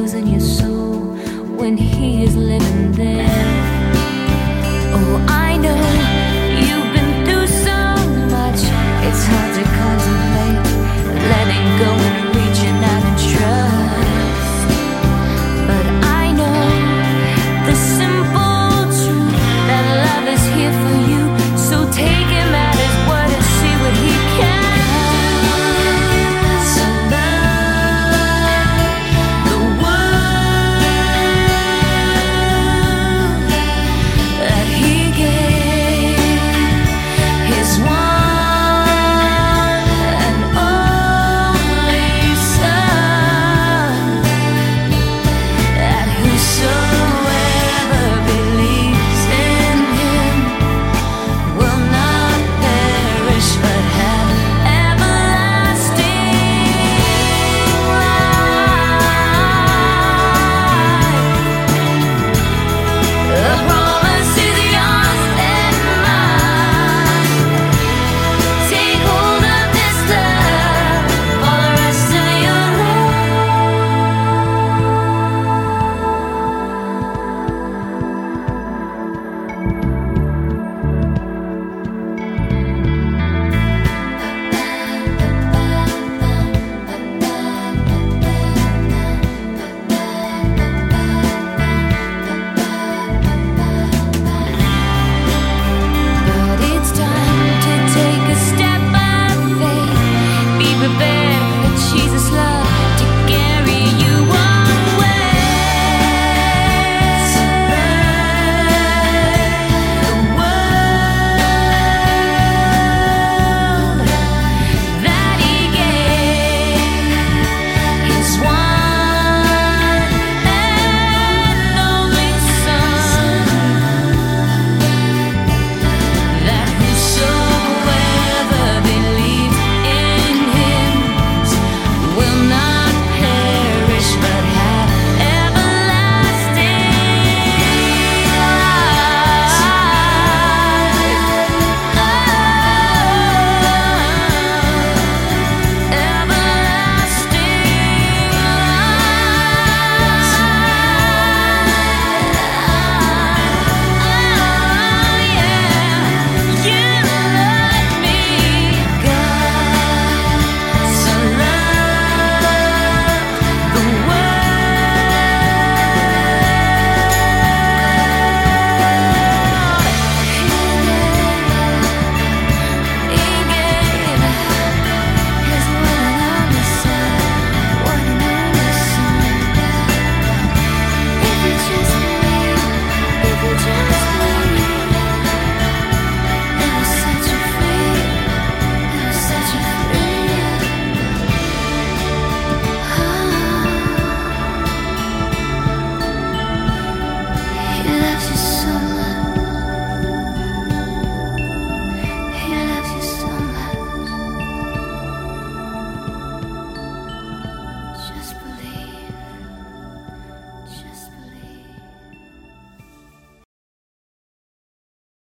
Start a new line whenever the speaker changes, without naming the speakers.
frozen your soul